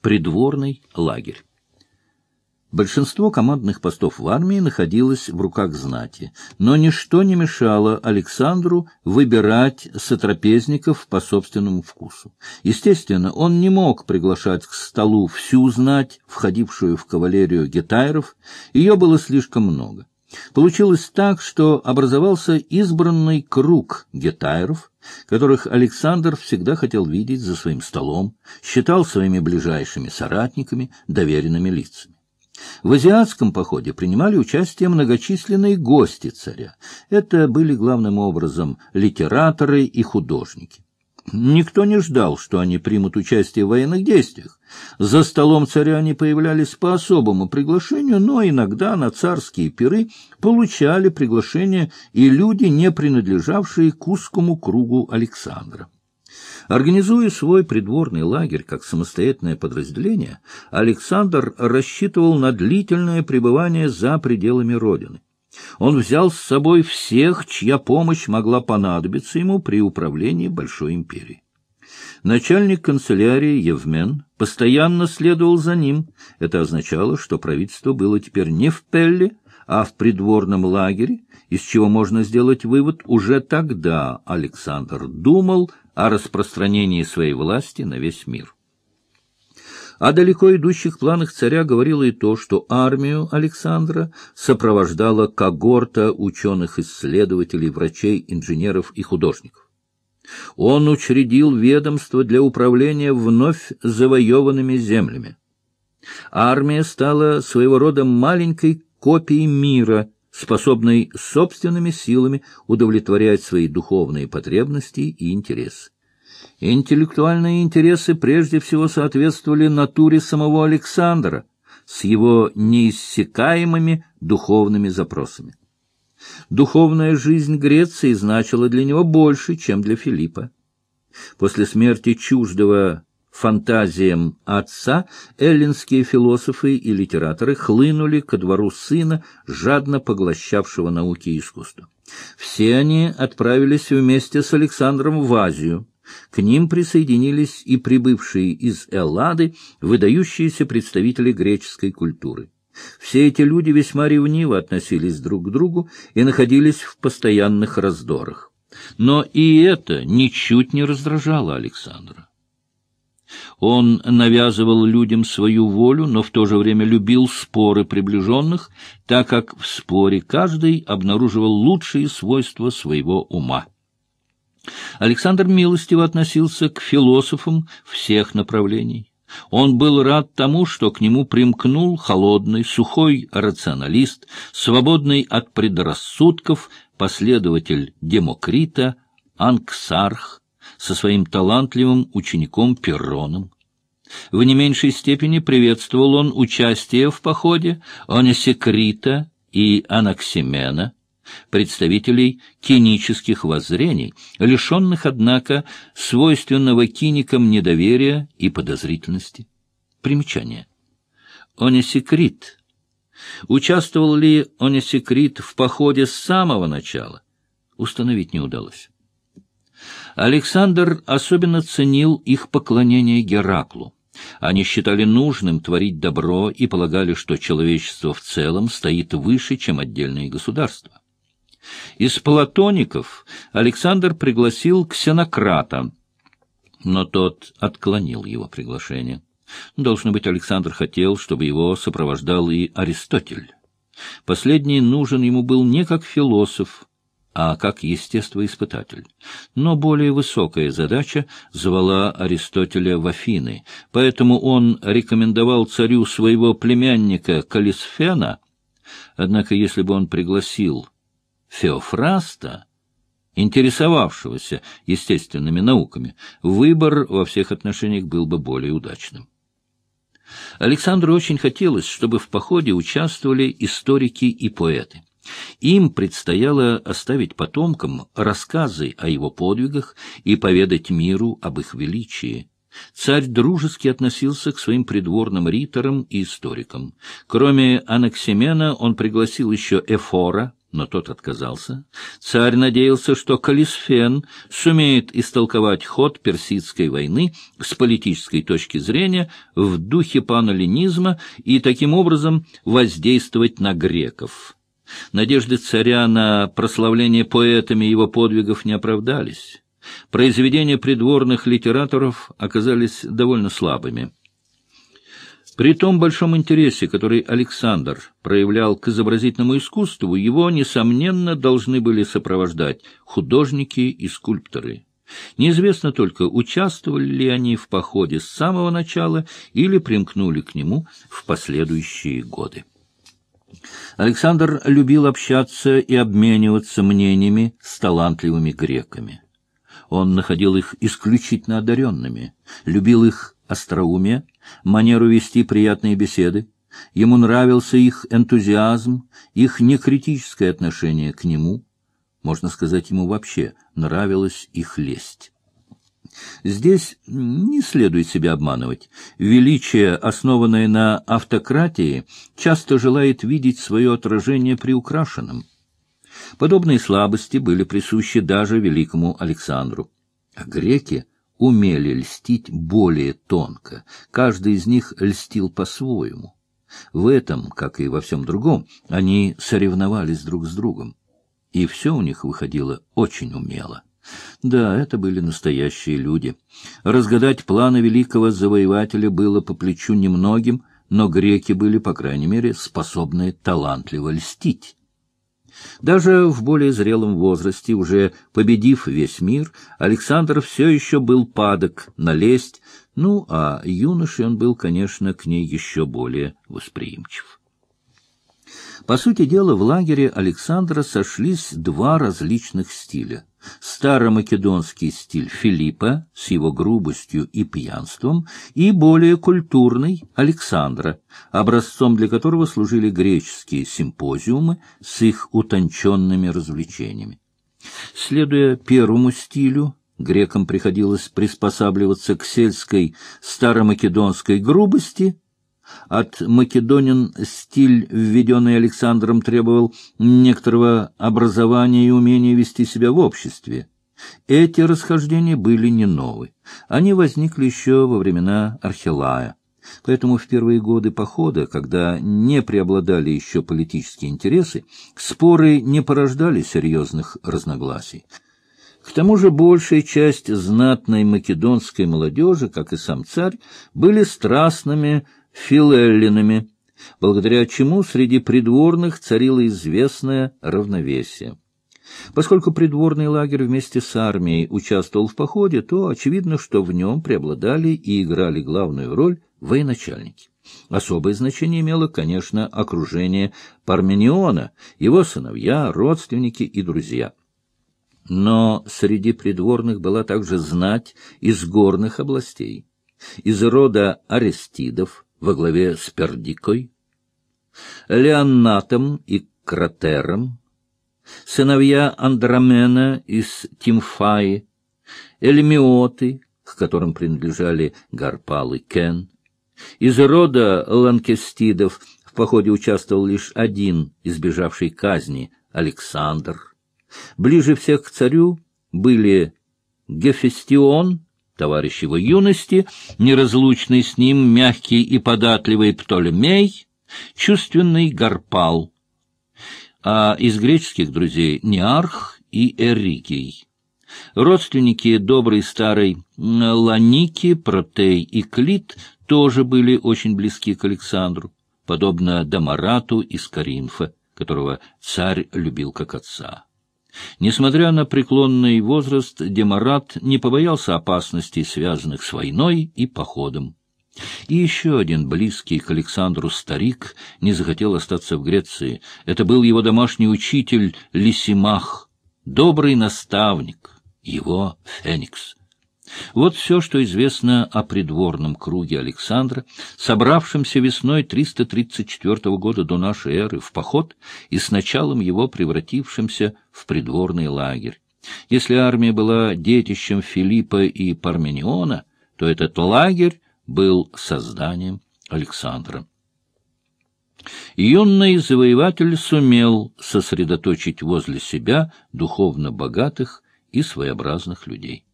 придворный лагерь. Большинство командных постов в армии находилось в руках знати, но ничто не мешало Александру выбирать сотрапезников по собственному вкусу. Естественно, он не мог приглашать к столу всю знать, входившую в кавалерию гетайров, ее было слишком много. Получилось так, что образовался избранный круг гетайров, которых Александр всегда хотел видеть за своим столом, считал своими ближайшими соратниками, доверенными лицами. В азиатском походе принимали участие многочисленные гости царя. Это были главным образом литераторы и художники. Никто не ждал, что они примут участие в военных действиях. За столом царя они появлялись по особому приглашению, но иногда на царские пиры получали приглашение и люди, не принадлежавшие к узкому кругу Александра. Организуя свой придворный лагерь как самостоятельное подразделение, Александр рассчитывал на длительное пребывание за пределами Родины. Он взял с собой всех, чья помощь могла понадобиться ему при управлении Большой империей. Начальник канцелярии Евмен постоянно следовал за ним. Это означало, что правительство было теперь не в Пелле, а в придворном лагере, из чего можно сделать вывод, уже тогда Александр думал о распространении своей власти на весь мир. О далеко идущих планах царя говорило и то, что армию Александра сопровождала когорта ученых-исследователей, врачей, инженеров и художников. Он учредил ведомство для управления вновь завоеванными землями. Армия стала своего рода маленькой копией мира – способный собственными силами удовлетворять свои духовные потребности и интересы. Интеллектуальные интересы прежде всего соответствовали натуре самого Александра с его неиссякаемыми духовными запросами. Духовная жизнь Греции значила для него больше, чем для Филиппа. После смерти чуждого фантазиям отца эллинские философы и литераторы хлынули ко двору сына, жадно поглощавшего науки и искусство. Все они отправились вместе с Александром в Азию. К ним присоединились и прибывшие из Эллады выдающиеся представители греческой культуры. Все эти люди весьма ревниво относились друг к другу и находились в постоянных раздорах. Но и это ничуть не раздражало Александра. Он навязывал людям свою волю, но в то же время любил споры приближенных, так как в споре каждый обнаруживал лучшие свойства своего ума. Александр милостиво относился к философам всех направлений. Он был рад тому, что к нему примкнул холодный, сухой рационалист, свободный от предрассудков, последователь Демокрита, Анксарх, со своим талантливым учеником Перроном. В не меньшей степени приветствовал он участие в походе Онесекрита и Анаксимена, представителей кинических воззрений, лишенных, однако, свойственного киникам недоверия и подозрительности. Примечание. Онесекрит. Участвовал ли Онесекрит в походе с самого начала? Установить не удалось. Александр особенно ценил их поклонение Гераклу. Они считали нужным творить добро и полагали, что человечество в целом стоит выше, чем отдельные государства. Из платоников Александр пригласил ксенократа, но тот отклонил его приглашение. Должно быть, Александр хотел, чтобы его сопровождал и Аристотель. Последний нужен ему был не как философ, а как естествоиспытатель. Но более высокая задача звала Аристотеля в Афины, поэтому он рекомендовал царю своего племянника Калисфена, однако если бы он пригласил Феофраста, интересовавшегося естественными науками, выбор во всех отношениях был бы более удачным. Александру очень хотелось, чтобы в походе участвовали историки и поэты. Им предстояло оставить потомкам рассказы о его подвигах и поведать миру об их величии. Царь дружески относился к своим придворным риторам и историкам. Кроме Анаксимена он пригласил еще Эфора, но тот отказался. Царь надеялся, что Калисфен сумеет истолковать ход персидской войны с политической точки зрения в духе паноленизма и таким образом воздействовать на греков. Надежды царя на прославление поэтами его подвигов не оправдались. Произведения придворных литераторов оказались довольно слабыми. При том большом интересе, который Александр проявлял к изобразительному искусству, его, несомненно, должны были сопровождать художники и скульпторы. Неизвестно только, участвовали ли они в походе с самого начала или примкнули к нему в последующие годы. Александр любил общаться и обмениваться мнениями с талантливыми греками. Он находил их исключительно одаренными, любил их остроумие, манеру вести приятные беседы. Ему нравился их энтузиазм, их некритическое отношение к нему. Можно сказать, ему вообще нравилась их лесть. Здесь не следует себя обманывать. Величие, основанное на автократии, часто желает видеть свое отражение приукрашенным. Подобные слабости были присущи даже великому Александру. А греки умели льстить более тонко, каждый из них льстил по-своему. В этом, как и во всем другом, они соревновались друг с другом. И все у них выходило очень умело. Да, это были настоящие люди. Разгадать планы великого завоевателя было по плечу немногим, но греки были, по крайней мере, способны талантливо льстить. Даже в более зрелом возрасте, уже победив весь мир, Александр все еще был падок на лесть, ну, а юношей он был, конечно, к ней еще более восприимчив. По сути дела, в лагере Александра сошлись два различных стиля. Старомакедонский стиль Филиппа с его грубостью и пьянством и более культурный Александра, образцом для которого служили греческие симпозиумы с их утонченными развлечениями. Следуя первому стилю, грекам приходилось приспосабливаться к сельской старомакедонской грубости – от македонин стиль, введенный Александром, требовал некоторого образования и умения вести себя в обществе. Эти расхождения были не новы. Они возникли еще во времена Архилая. Поэтому в первые годы похода, когда не преобладали еще политические интересы, споры не порождали серьезных разногласий. К тому же большая часть знатной македонской молодежи, как и сам царь, были страстными филеллинами, благодаря чему среди придворных царило известное равновесие. Поскольку придворный лагерь вместе с армией участвовал в походе, то очевидно, что в нем преобладали и играли главную роль военачальники. Особое значение имело, конечно, окружение Пармениона, его сыновья, родственники и друзья. Но среди придворных была также знать из горных областей. Из рода Арестидов, во главе с Пердикой, Леонатом и Кратером, сыновья Андромена из Тимфаи, Эльмиоты, к которым принадлежали Гарпал и Кен. Из рода ланкестидов в походе участвовал лишь один избежавший казни — Александр. Ближе всех к царю были Гефестион товарищ его юности, неразлучный с ним мягкий и податливый Птолемей, чувственный Гарпал, а из греческих друзей Неарх и Эрикий. Родственники доброй старой Ланики, Протей и Клит тоже были очень близки к Александру, подобно Дамарату из Каринфа, которого царь любил как отца. Несмотря на преклонный возраст, Демарат не побоялся опасностей, связанных с войной и походом. И еще один близкий к Александру старик не захотел остаться в Греции. Это был его домашний учитель Лисимах, добрый наставник, его Феникс. Вот все, что известно о придворном круге Александра, собравшемся весной 334 года до нашей эры в поход и с началом его превратившимся в придворный лагерь. Если армия была детищем Филиппа и Пармениона, то этот лагерь был созданием Александра. Юный завоеватель сумел сосредоточить возле себя духовно богатых и своеобразных людей.